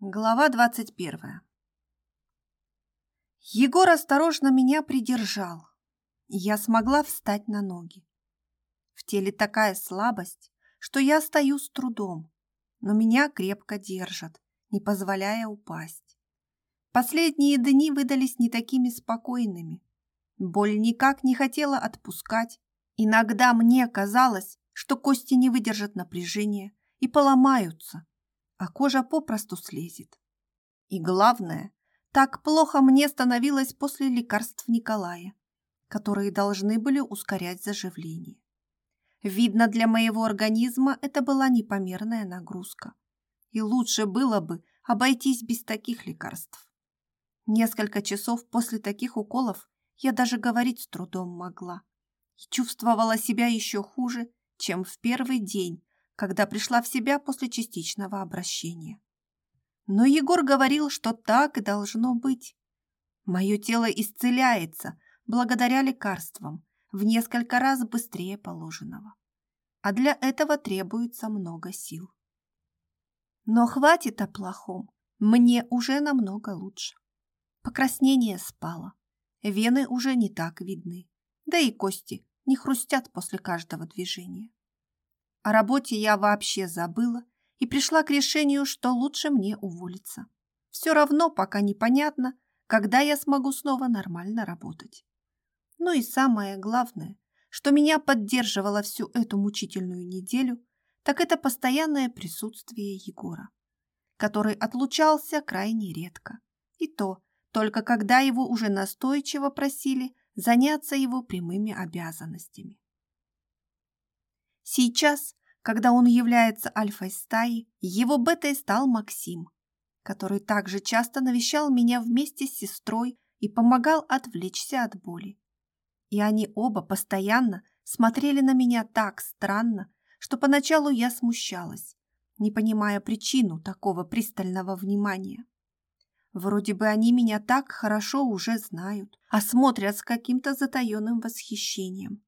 Глава двадцать первая. Егор осторожно меня придержал. Я смогла встать на ноги. В теле такая слабость, что я стою с трудом, но меня крепко держат, не позволяя упасть. Последние дни выдались не такими спокойными. Боль никак не хотела отпускать. Иногда мне казалось, что кости не выдержат напряжения и поломаются а кожа попросту слезет. И главное, так плохо мне становилось после лекарств Николая, которые должны были ускорять заживление. Видно, для моего организма это была непомерная нагрузка. И лучше было бы обойтись без таких лекарств. Несколько часов после таких уколов я даже говорить с трудом могла. И чувствовала себя еще хуже, чем в первый день когда пришла в себя после частичного обращения. Но Егор говорил, что так и должно быть. Мое тело исцеляется благодаря лекарствам в несколько раз быстрее положенного. А для этого требуется много сил. Но хватит о плохом, мне уже намного лучше. Покраснение спало, вены уже не так видны, да и кости не хрустят после каждого движения. О работе я вообще забыла и пришла к решению, что лучше мне уволиться. Все равно пока непонятно, когда я смогу снова нормально работать. Ну и самое главное, что меня поддерживало всю эту мучительную неделю, так это постоянное присутствие Егора, который отлучался крайне редко. И то, только когда его уже настойчиво просили заняться его прямыми обязанностями. Сейчас, когда он является альфой стаи, его бетой стал Максим, который также часто навещал меня вместе с сестрой и помогал отвлечься от боли. И они оба постоянно смотрели на меня так странно, что поначалу я смущалась, не понимая причину такого пристального внимания. Вроде бы они меня так хорошо уже знают, а смотрят с каким-то затаенным восхищением.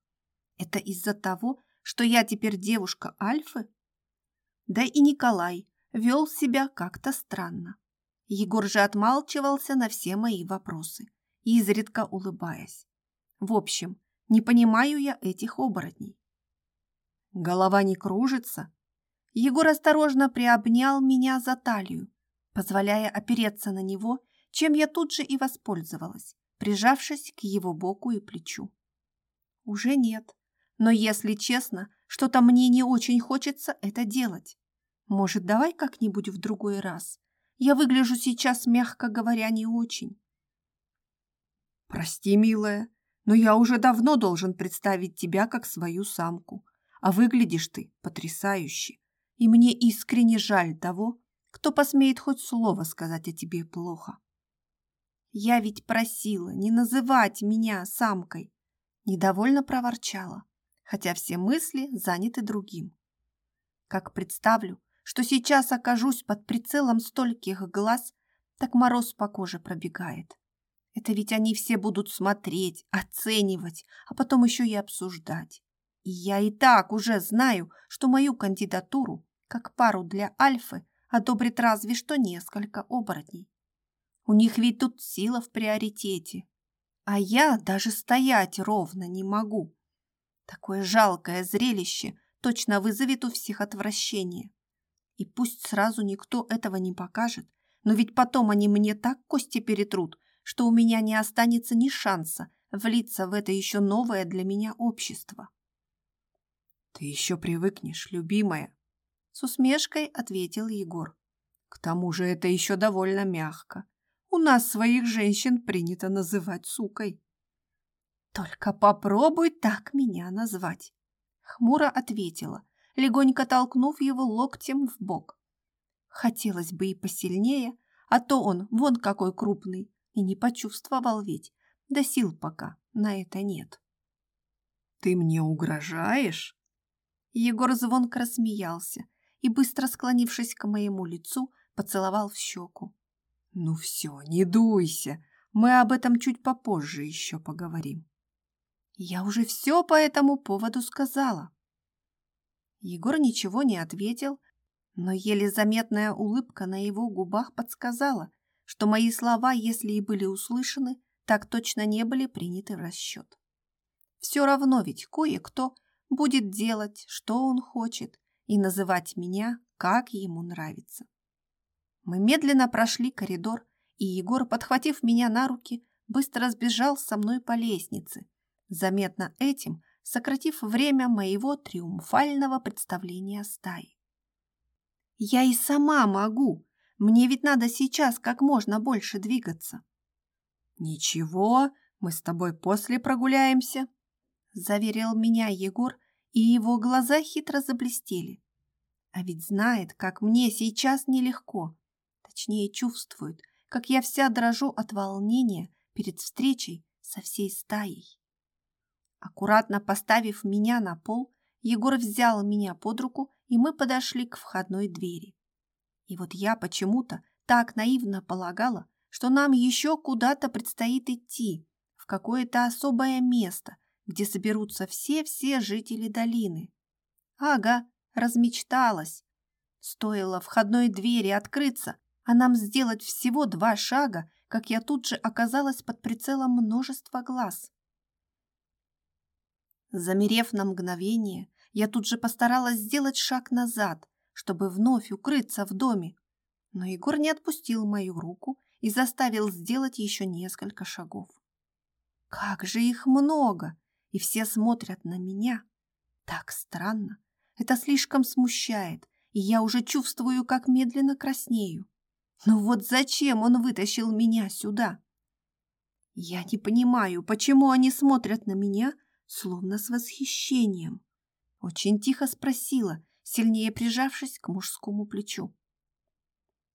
Это из-за того, что я теперь девушка Альфы? Да и Николай вел себя как-то странно. Егор же отмалчивался на все мои вопросы, изредка улыбаясь. В общем, не понимаю я этих оборотней. Голова не кружится. Егор осторожно приобнял меня за талию, позволяя опереться на него, чем я тут же и воспользовалась, прижавшись к его боку и плечу. Уже нет. Но, если честно, что-то мне не очень хочется это делать. Может, давай как-нибудь в другой раз? Я выгляжу сейчас, мягко говоря, не очень. Прости, милая, но я уже давно должен представить тебя как свою самку. А выглядишь ты потрясающе. И мне искренне жаль того, кто посмеет хоть слово сказать о тебе плохо. Я ведь просила не называть меня самкой. Недовольно проворчала хотя все мысли заняты другим. Как представлю, что сейчас окажусь под прицелом стольких глаз, так мороз по коже пробегает. Это ведь они все будут смотреть, оценивать, а потом еще и обсуждать. И я и так уже знаю, что мою кандидатуру, как пару для Альфы, одобрит разве что несколько оборотней. У них ведь тут сила в приоритете. А я даже стоять ровно не могу, Такое жалкое зрелище точно вызовет у всех отвращение. И пусть сразу никто этого не покажет, но ведь потом они мне так кости перетрут, что у меня не останется ни шанса влиться в это еще новое для меня общество. «Ты еще привыкнешь, любимая!» С усмешкой ответил Егор. «К тому же это еще довольно мягко. У нас своих женщин принято называть сукой». «Только попробуй так меня назвать!» Хмуро ответила, легонько толкнув его локтем в бок. Хотелось бы и посильнее, а то он вон какой крупный, и не почувствовал ведь, да сил пока на это нет. «Ты мне угрожаешь?» Егор звонко рассмеялся и, быстро склонившись к моему лицу, поцеловал в щеку. «Ну все, не дуйся, мы об этом чуть попозже еще поговорим». Я уже все по этому поводу сказала. Егор ничего не ответил, но еле заметная улыбка на его губах подсказала, что мои слова, если и были услышаны, так точно не были приняты в расчет. Все равно ведь кое-кто будет делать, что он хочет, и называть меня, как ему нравится. Мы медленно прошли коридор, и Егор, подхватив меня на руки, быстро сбежал со мной по лестнице, заметно этим сократив время моего триумфального представления стаи. «Я и сама могу! Мне ведь надо сейчас как можно больше двигаться!» «Ничего, мы с тобой после прогуляемся!» заверил меня Егор, и его глаза хитро заблестели. А ведь знает, как мне сейчас нелегко. Точнее, чувствует, как я вся дрожу от волнения перед встречей со всей стаей. Аккуратно поставив меня на пол, Егор взял меня под руку, и мы подошли к входной двери. И вот я почему-то так наивно полагала, что нам еще куда-то предстоит идти, в какое-то особое место, где соберутся все-все жители долины. Ага, размечталась. Стоило входной двери открыться, а нам сделать всего два шага, как я тут же оказалась под прицелом множества глаз. Замерев на мгновение, я тут же постаралась сделать шаг назад, чтобы вновь укрыться в доме. Но Егор не отпустил мою руку и заставил сделать еще несколько шагов. Как же их много! И все смотрят на меня. Так странно. Это слишком смущает, и я уже чувствую, как медленно краснею. Ну вот зачем он вытащил меня сюда? Я не понимаю, почему они смотрят на меня, — словно с восхищением. Очень тихо спросила, сильнее прижавшись к мужскому плечу.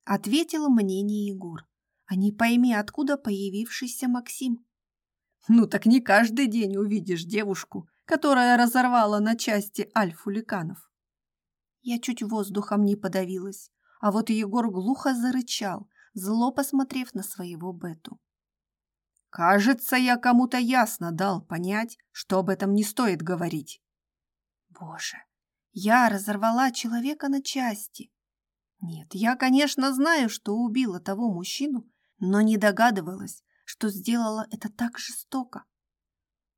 Ответил мнение Егор, а не пойми, откуда появившийся Максим. «Ну так не каждый день увидишь девушку, которая разорвала на части альфу ликанов». Я чуть воздухом не подавилась, а вот Егор глухо зарычал, зло посмотрев на своего Бету. Кажется, я кому-то ясно дал понять, что об этом не стоит говорить. Боже, я разорвала человека на части. Нет, я, конечно, знаю, что убила того мужчину, но не догадывалась, что сделала это так жестоко.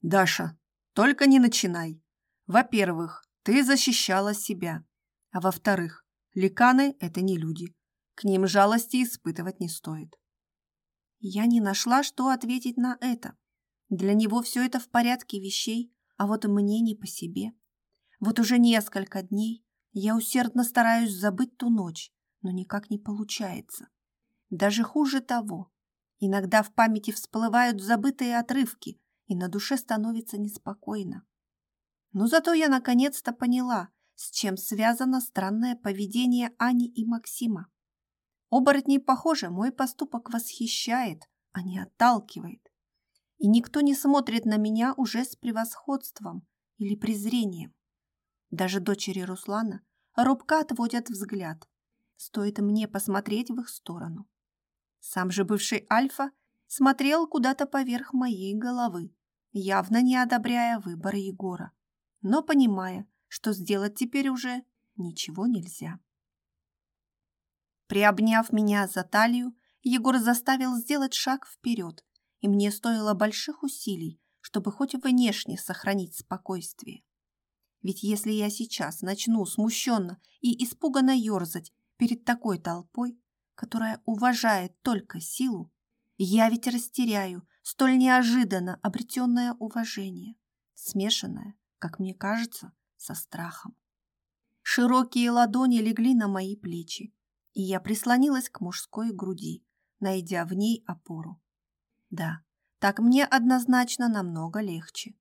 Даша, только не начинай. Во-первых, ты защищала себя. А во-вторых, ликаны – это не люди. К ним жалости испытывать не стоит. Я не нашла, что ответить на это. Для него все это в порядке вещей, а вот мне не по себе. Вот уже несколько дней я усердно стараюсь забыть ту ночь, но никак не получается. Даже хуже того. Иногда в памяти всплывают забытые отрывки, и на душе становится неспокойно. Но зато я наконец-то поняла, с чем связано странное поведение Ани и Максима. Оборотней, похоже, мой поступок восхищает, а не отталкивает. И никто не смотрит на меня уже с превосходством или презрением. Даже дочери Руслана робко отводят взгляд. Стоит мне посмотреть в их сторону. Сам же бывший Альфа смотрел куда-то поверх моей головы, явно не одобряя выбор Егора, но понимая, что сделать теперь уже ничего нельзя. Приобняв меня за талию, Егор заставил сделать шаг вперед, и мне стоило больших усилий, чтобы хоть внешне сохранить спокойствие. Ведь если я сейчас начну смущенно и испуганно ерзать перед такой толпой, которая уважает только силу, я ведь растеряю столь неожиданно обретенное уважение, смешанное, как мне кажется, со страхом. Широкие ладони легли на мои плечи, и я прислонилась к мужской груди, найдя в ней опору. Да, так мне однозначно намного легче.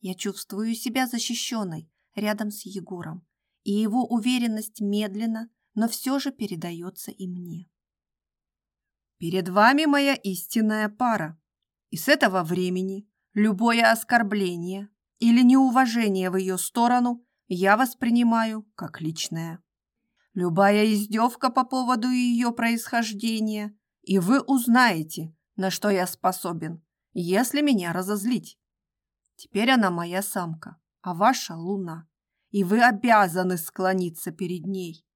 Я чувствую себя защищенной рядом с Егором, и его уверенность медленно, но все же передается и мне. «Перед вами моя истинная пара, и с этого времени любое оскорбление или неуважение в ее сторону я воспринимаю как личное». Любая издевка по поводу ее происхождения, и вы узнаете, на что я способен, если меня разозлить. Теперь она моя самка, а ваша луна, и вы обязаны склониться перед ней.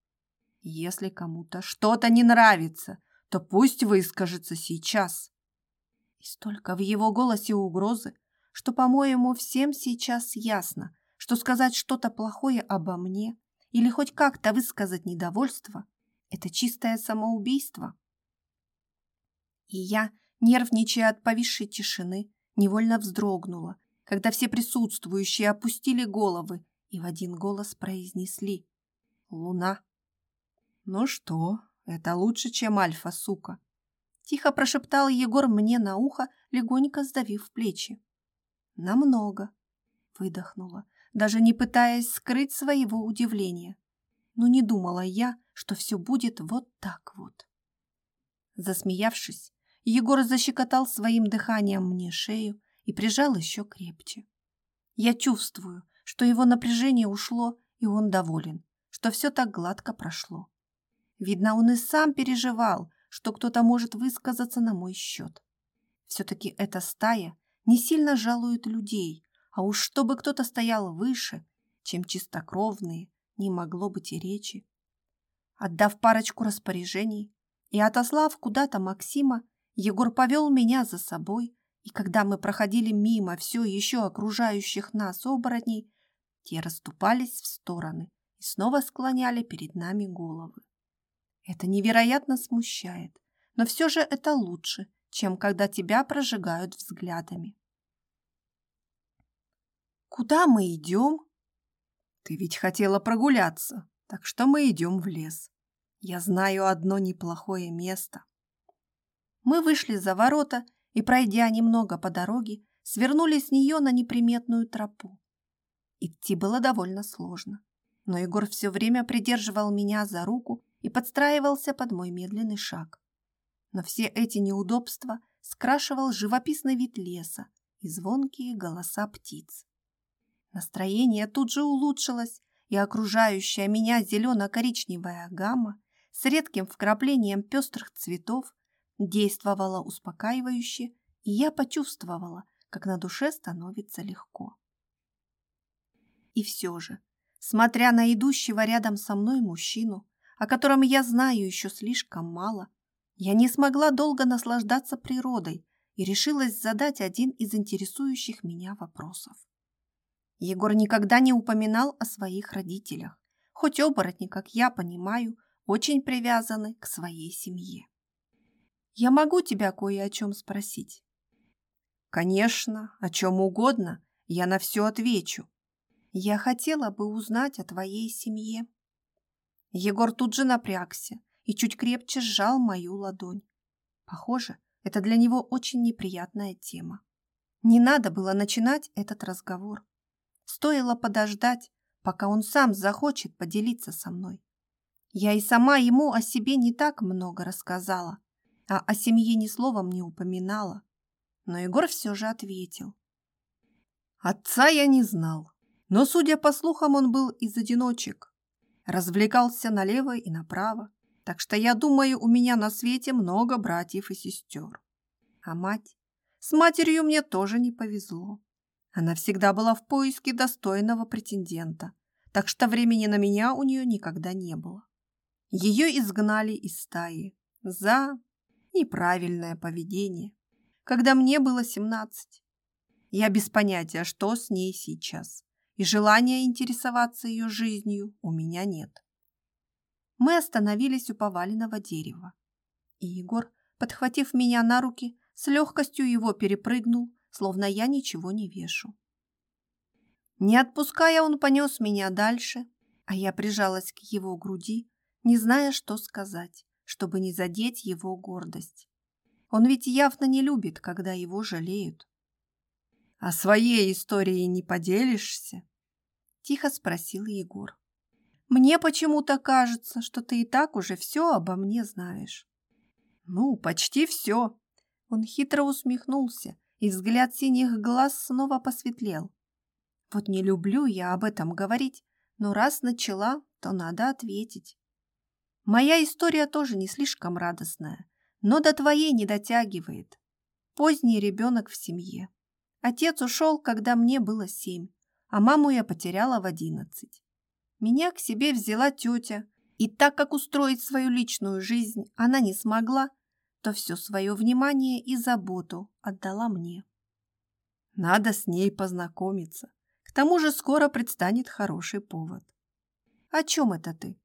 Если кому-то что-то не нравится, то пусть выскажется сейчас. И столько в его голосе угрозы, что, по-моему, всем сейчас ясно, что сказать что-то плохое обо мне – или хоть как-то высказать недовольство, это чистое самоубийство. И я, нервничая от повисшей тишины, невольно вздрогнула, когда все присутствующие опустили головы и в один голос произнесли «Луна». «Ну что, это лучше, чем Альфа, сука!» Тихо прошептал Егор мне на ухо, легонько сдавив плечи. «Намного!» Выдохнула, даже не пытаясь скрыть своего удивления. Но не думала я, что все будет вот так вот. Засмеявшись, Егор защекотал своим дыханием мне шею и прижал еще крепче. Я чувствую, что его напряжение ушло, и он доволен, что все так гладко прошло. Видно, он и сам переживал, что кто-то может высказаться на мой счет. Все-таки эта стая не сильно жалует людей, а уж чтобы кто-то стоял выше, чем чистокровные, не могло быть и речи. Отдав парочку распоряжений и отослав куда-то Максима, Егор повел меня за собой, и когда мы проходили мимо все еще окружающих нас оборотней, те расступались в стороны и снова склоняли перед нами головы. Это невероятно смущает, но все же это лучше, чем когда тебя прожигают взглядами. Куда мы идем? Ты ведь хотела прогуляться, так что мы идем в лес. Я знаю одно неплохое место. Мы вышли за ворота и, пройдя немного по дороге, свернули с нее на неприметную тропу. Идти было довольно сложно, но Егор все время придерживал меня за руку и подстраивался под мой медленный шаг. Но все эти неудобства скрашивал живописный вид леса и звонкие голоса птиц. Настроение тут же улучшилось, и окружающая меня зелено-коричневая гамма с редким вкраплением пестрых цветов действовала успокаивающе, и я почувствовала, как на душе становится легко. И все же, смотря на идущего рядом со мной мужчину, о котором я знаю еще слишком мало, я не смогла долго наслаждаться природой и решилась задать один из интересующих меня вопросов. Егор никогда не упоминал о своих родителях, хоть оборотни, как я понимаю, очень привязаны к своей семье. «Я могу тебя кое о чем спросить?» «Конечно, о чем угодно, я на все отвечу. Я хотела бы узнать о твоей семье». Егор тут же напрягся и чуть крепче сжал мою ладонь. Похоже, это для него очень неприятная тема. Не надо было начинать этот разговор. Стоило подождать, пока он сам захочет поделиться со мной. Я и сама ему о себе не так много рассказала, а о семье ни словом не упоминала. Но Егор все же ответил. Отца я не знал, но, судя по слухам, он был из одиночек. Развлекался налево и направо, так что, я думаю, у меня на свете много братьев и сестер. А мать? С матерью мне тоже не повезло. Она всегда была в поиске достойного претендента, так что времени на меня у нее никогда не было. Ее изгнали из стаи за неправильное поведение, когда мне было 17. Я без понятия, что с ней сейчас, и желания интересоваться ее жизнью у меня нет. Мы остановились у поваленного дерева, и Егор, подхватив меня на руки, с легкостью его перепрыгнул словно я ничего не вешу. Не отпуская, он понес меня дальше, а я прижалась к его груди, не зная, что сказать, чтобы не задеть его гордость. Он ведь явно не любит, когда его жалеют. «А своей историей не поделишься?» – тихо спросил Егор. «Мне почему-то кажется, что ты и так уже все обо мне знаешь». «Ну, почти все», – он хитро усмехнулся, и взгляд синих глаз снова посветлел. Вот не люблю я об этом говорить, но раз начала, то надо ответить. Моя история тоже не слишком радостная, но до твоей не дотягивает. Поздний ребенок в семье. Отец ушел, когда мне было семь, а маму я потеряла в одиннадцать. Меня к себе взяла тетя, и так как устроить свою личную жизнь она не смогла, то все свое внимание и заботу отдала мне. Надо с ней познакомиться. К тому же скоро предстанет хороший повод. «О чем это ты?»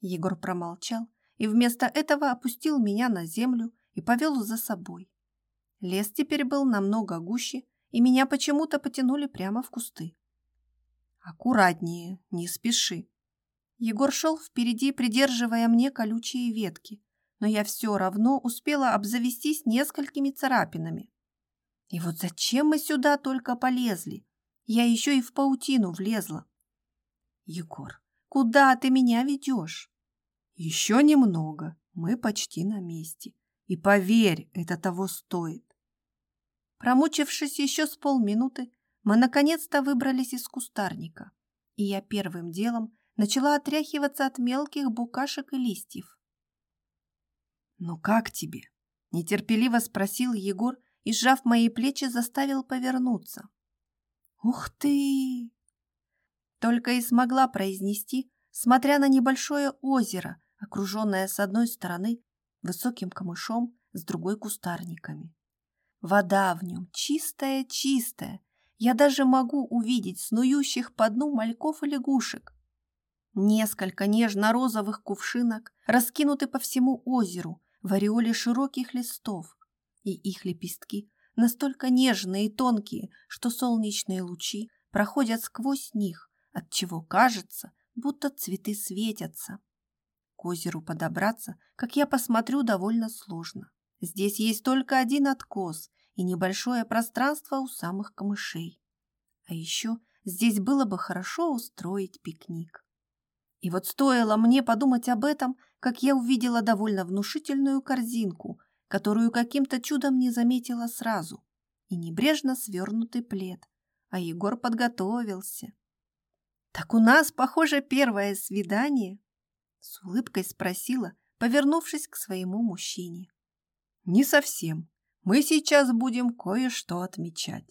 Егор промолчал и вместо этого опустил меня на землю и повел за собой. Лес теперь был намного гуще, и меня почему-то потянули прямо в кусты. «Аккуратнее, не спеши». Егор шел впереди, придерживая мне колючие ветки, но я все равно успела обзавестись несколькими царапинами. И вот зачем мы сюда только полезли? Я еще и в паутину влезла. Егор, куда ты меня ведешь? Еще немного, мы почти на месте. И поверь, это того стоит. Промучившись еще с полминуты, мы наконец-то выбрались из кустарника, и я первым делом начала отряхиваться от мелких букашек и листьев. «Ну как тебе?» – нетерпеливо спросил Егор и, сжав мои плечи, заставил повернуться. «Ух ты!» Только и смогла произнести, смотря на небольшое озеро, окруженное с одной стороны высоким камышом, с другой кустарниками. Вода в нем чистая-чистая, я даже могу увидеть снующих по дну мальков и лягушек. Несколько нежно-розовых кувшинок раскинуты по всему озеру, в ореоле широких листов, и их лепестки настолько нежные и тонкие, что солнечные лучи проходят сквозь них, отчего кажется, будто цветы светятся. К озеру подобраться, как я посмотрю, довольно сложно. Здесь есть только один откос и небольшое пространство у самых камышей. А еще здесь было бы хорошо устроить пикник. И вот стоило мне подумать об этом, как я увидела довольно внушительную корзинку, которую каким-то чудом не заметила сразу, и небрежно свернутый плед. А Егор подготовился. «Так у нас, похоже, первое свидание?» С улыбкой спросила, повернувшись к своему мужчине. «Не совсем. Мы сейчас будем кое-что отмечать.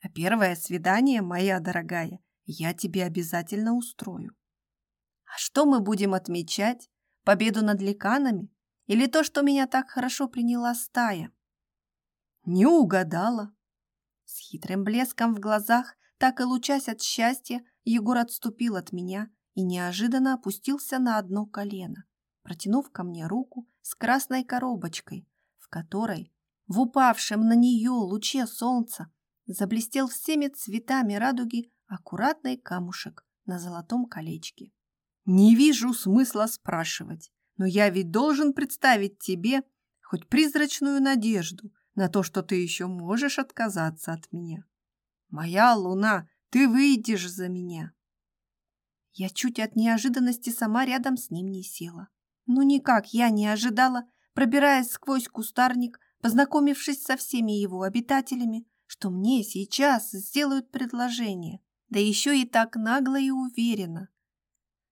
А первое свидание, моя дорогая, я тебе обязательно устрою. А что мы будем отмечать? Победу над ликанами? Или то, что меня так хорошо приняла стая? Не угадала. С хитрым блеском в глазах, так и лучась от счастья, Егор отступил от меня и неожиданно опустился на одно колено, протянув ко мне руку с красной коробочкой, в которой, в упавшем на нее луче солнца, заблестел всеми цветами радуги аккуратный камушек на золотом колечке. Не вижу смысла спрашивать, но я ведь должен представить тебе хоть призрачную надежду на то, что ты еще можешь отказаться от меня. Моя луна, ты выйдешь за меня. Я чуть от неожиданности сама рядом с ним не села. Ну никак я не ожидала, пробираясь сквозь кустарник, познакомившись со всеми его обитателями, что мне сейчас сделают предложение, да еще и так нагло и уверенно.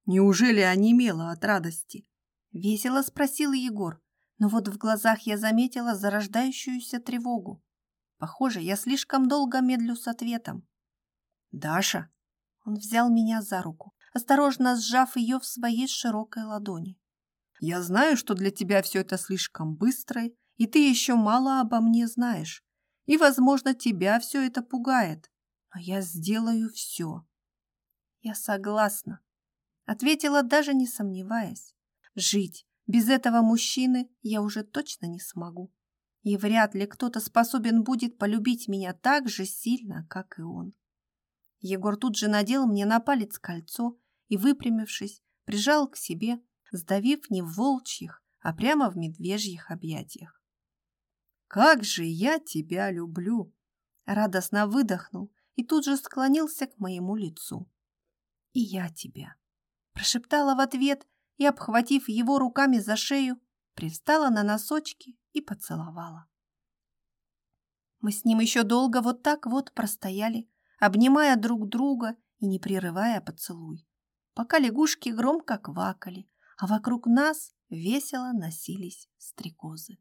Неужели онемела от радости? Весело спросил Егор, но вот в глазах я заметила зарождающуюся тревогу. Похоже, я слишком долго медлю с ответом. «Даша!» Он взял меня за руку, осторожно сжав ее в своей широкой ладони. «Я знаю, что для тебя все это слишком быстро, и ты еще мало обо мне знаешь. И, возможно, тебя все это пугает. Но я сделаю все». «Я согласна», Ответила, даже не сомневаясь. Жить без этого мужчины я уже точно не смогу. И вряд ли кто-то способен будет полюбить меня так же сильно, как и он. Егор тут же надел мне на палец кольцо и, выпрямившись, прижал к себе, сдавив не в волчьих, а прямо в медвежьих объятиях. «Как же я тебя люблю!» Радостно выдохнул и тут же склонился к моему лицу. «И я тебя!» прошептала в ответ и, обхватив его руками за шею, пристала на носочки и поцеловала. Мы с ним еще долго вот так вот простояли, обнимая друг друга и не прерывая поцелуй, пока лягушки громко квакали, а вокруг нас весело носились стрекозы.